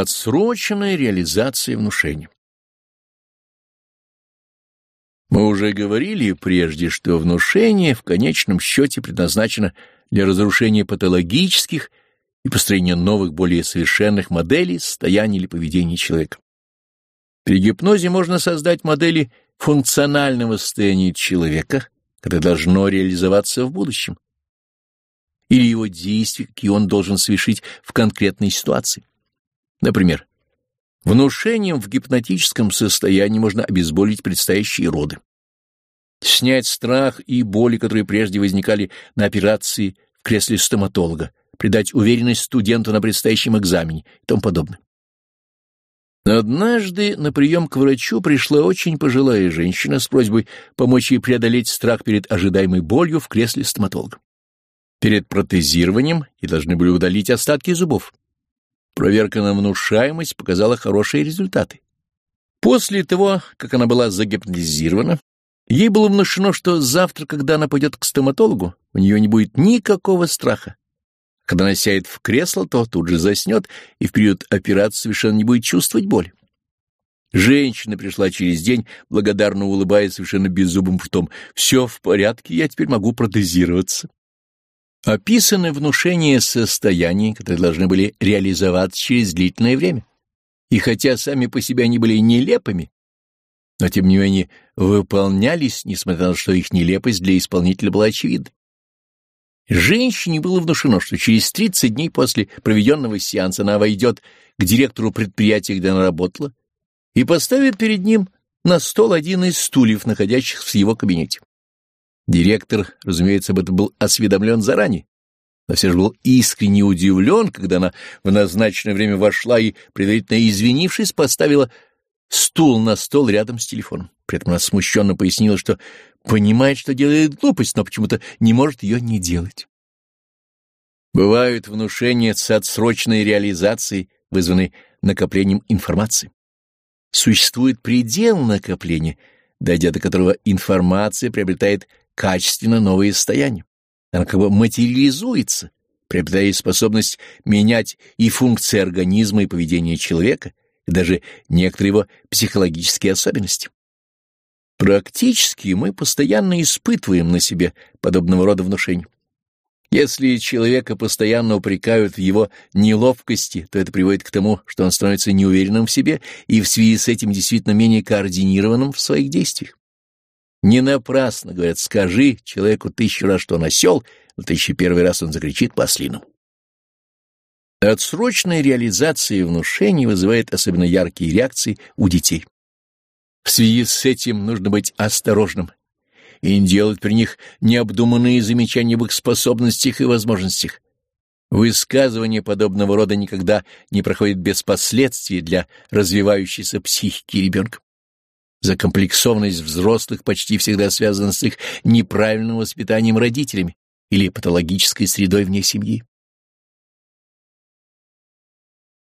Отсроченная реализация внушения. Мы уже говорили прежде, что внушение в конечном счете предназначено для разрушения патологических и построения новых, более совершенных моделей состояния или поведения человека. При гипнозе можно создать модели функционального состояния человека, которое должно реализоваться в будущем, или его действий, какие он должен совершить в конкретной ситуации. Например, внушением в гипнотическом состоянии можно обезболить предстоящие роды, снять страх и боли, которые прежде возникали на операции в кресле стоматолога, придать уверенность студенту на предстоящем экзамене и тому подобное. Однажды на прием к врачу пришла очень пожилая женщина с просьбой помочь ей преодолеть страх перед ожидаемой болью в кресле стоматолога. Перед протезированием ей должны были удалить остатки зубов. Проверка на внушаемость показала хорошие результаты. После того, как она была загипнотизирована, ей было внушено, что завтра, когда она пойдет к стоматологу, у нее не будет никакого страха. Когда она сядет в кресло, то тут же заснет и в период операции совершенно не будет чувствовать боль. Женщина пришла через день, благодарно улыбаясь совершенно беззубым ртом. «Все в порядке, я теперь могу протезироваться». Описаны внушения состояний, которые должны были реализоваться через длительное время. И хотя сами по себе они были нелепыми, но тем не менее выполнялись, несмотря на то, что их нелепость для исполнителя была очевидна. Женщине было внушено, что через 30 дней после проведенного сеанса она войдет к директору предприятия, где она работала, и поставит перед ним на стол один из стульев, находящихся в его кабинете. Директор, разумеется, об этом был осведомлен заранее, но все же был искренне удивлен, когда она в назначенное время вошла и, предварительно извинившись, поставила стул на стол рядом с телефоном. При этом она смущенно пояснила, что понимает, что делает глупость, но почему-то не может ее не делать. Бывают внушения с отсроченной реализацией, вызванные накоплением информации. Существует предел накопления, дойдя до которого информация приобретает качественно новые состояния. Она как бы материализуется, приобретая способность менять и функции организма, и поведение человека, и даже некоторые его психологические особенности. Практически мы постоянно испытываем на себе подобного рода внушения. Если человека постоянно упрекают в его неловкости, то это приводит к тому, что он становится неуверенным в себе и в связи с этим действительно менее координированным в своих действиях. Не напрасно, говорят, скажи человеку тысячу раз, что он осел, но тысячу первый раз он закричит по-ослиному. Отсрочная реализация внушений вызывает особенно яркие реакции у детей. В связи с этим нужно быть осторожным и не делать при них необдуманные замечания об их способностях и возможностях. Высказывание подобного рода никогда не проходит без последствий для развивающейся психики ребенка. Закомплексованность взрослых почти всегда связана с их неправильным воспитанием родителями или патологической средой вне семьи.